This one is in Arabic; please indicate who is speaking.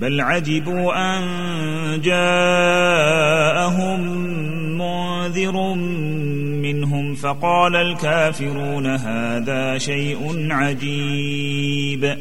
Speaker 1: بل عجبوا أن جاءهم منذر منهم فقال الكافرون هذا شيء عجيب.